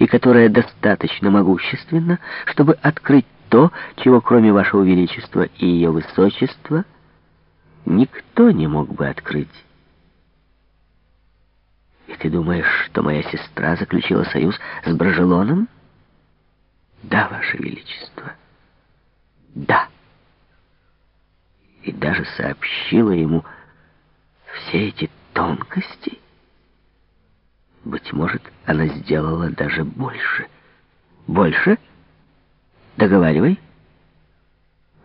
и которая достаточно могущественна, чтобы открыть то, чего кроме вашего величества и ее высочества никто не мог бы открыть. И ты думаешь, что моя сестра заключила союз с Брожелоном? Да, ваше величество. Да. И даже сообщила ему все эти тонкости. Быть может, она сделала даже больше. Больше? Договаривай.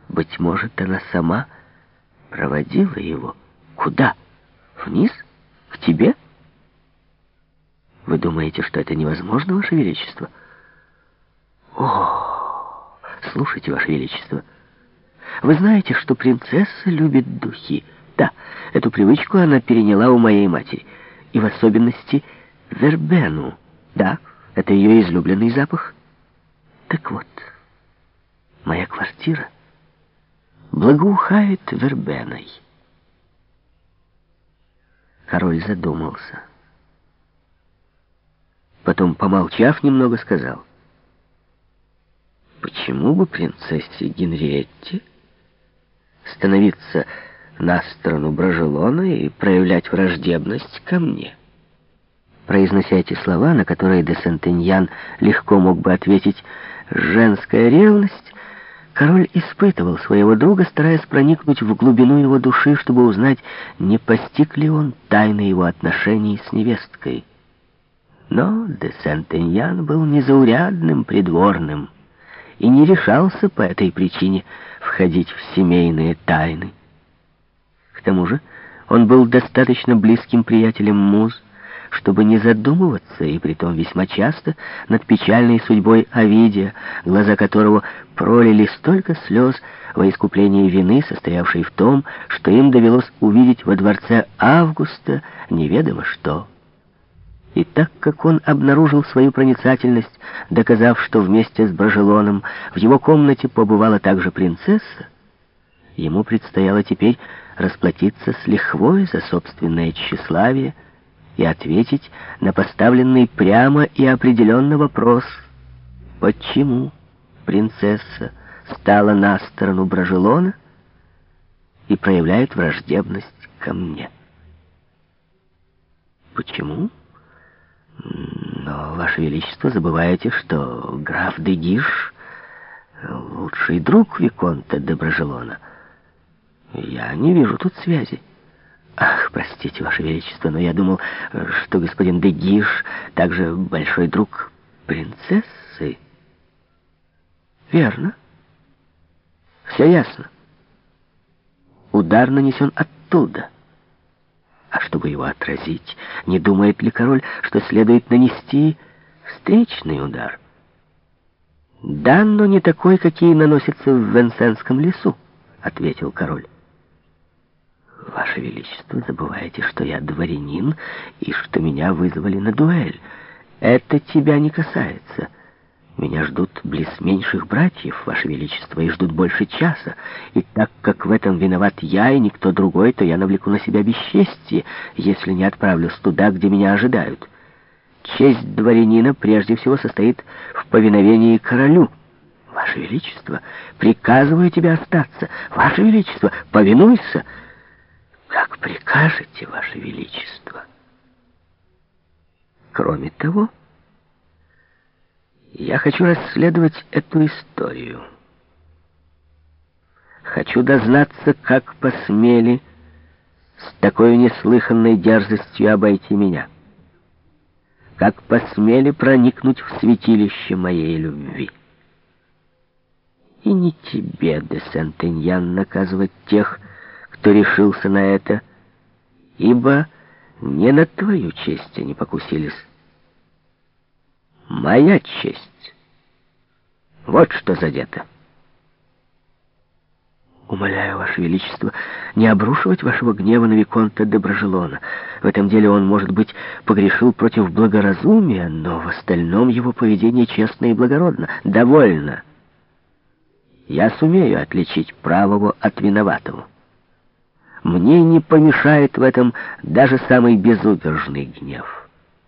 Быть может, она сама проводила его. Куда? Вниз? К тебе? Вы думаете, что это невозможно, Ваше Величество? О, слушайте, Ваше Величество. Вы знаете, что принцесса любит духи. Да, эту привычку она переняла у моей матери. И в особенности вербену. Да, это ее излюбленный запах. Так вот, моя квартира благоухает вербеной. Король задумался. Потом, помолчав немного, сказал, «Почему бы принцессе Генриетте становиться на сторону Брожелона и проявлять враждебность ко мне?» Произнося эти слова, на которые де Сентеньян легко мог бы ответить «женская ревность», король испытывал своего друга, стараясь проникнуть в глубину его души, чтобы узнать, не постиг ли он тайны его отношений с невесткой. Но де Сентеньян был незаурядным придворным и не решался по этой причине входить в семейные тайны. К тому же он был достаточно близким приятелем Муз, чтобы не задумываться, и притом весьма часто, над печальной судьбой Овидия, глаза которого пролили столько слез во искуплении вины, состоявшей в том, что им довелось увидеть во дворце Августа неведомо что. И так как он обнаружил свою проницательность, доказав, что вместе с Брожелоном в его комнате побывала также принцесса, ему предстояло теперь расплатиться с лихвой за собственное тщеславие и ответить на поставленный прямо и определенно вопрос, почему принцесса стала на сторону Брожелона и проявляет враждебность ко мне. Почему? Но, Ваше Величество, забываете, что граф де Гиш — лучший друг Виконта де Брожелона. Я не вижу тут связи. Ах, простите, Ваше Величество, но я думал, что господин де Гиш также большой друг принцессы. Верно. Все ясно. Удар нанесен оттуда. А чтобы его отразить, не думает ли король, что следует нанести встречный удар? «Да, но не такой, какие наносятся в Венсенском лесу», — ответил король. «Ваше Величество, забываете, что я дворянин и что меня вызвали на дуэль. Это тебя не касается». Меня ждут близ меньших братьев, Ваше Величество, и ждут больше часа. И так как в этом виноват я и никто другой, то я навлеку на себя бесчестие, если не отправлюсь туда, где меня ожидают. Честь дворянина прежде всего состоит в повиновении королю. Ваше Величество, приказываю тебе остаться. Ваше Величество, повинуйся. Как прикажете, Ваше Величество. Кроме того... Я хочу расследовать эту историю. Хочу дознаться, как посмели с такой неслыханной дерзостью обойти меня. Как посмели проникнуть в святилище моей любви. И не тебе, де Сентеньян, наказывать тех, кто решился на это, ибо не на твою честь они покусились. Моя честь. Вот что задето. Умоляю, Ваше Величество, не обрушивать вашего гнева на Виконта де Брожелона. В этом деле он, может быть, погрешил против благоразумия, но в остальном его поведение честно и благородно. Довольно. Я сумею отличить правого от виноватого. Мне не помешает в этом даже самый безудержный гнев.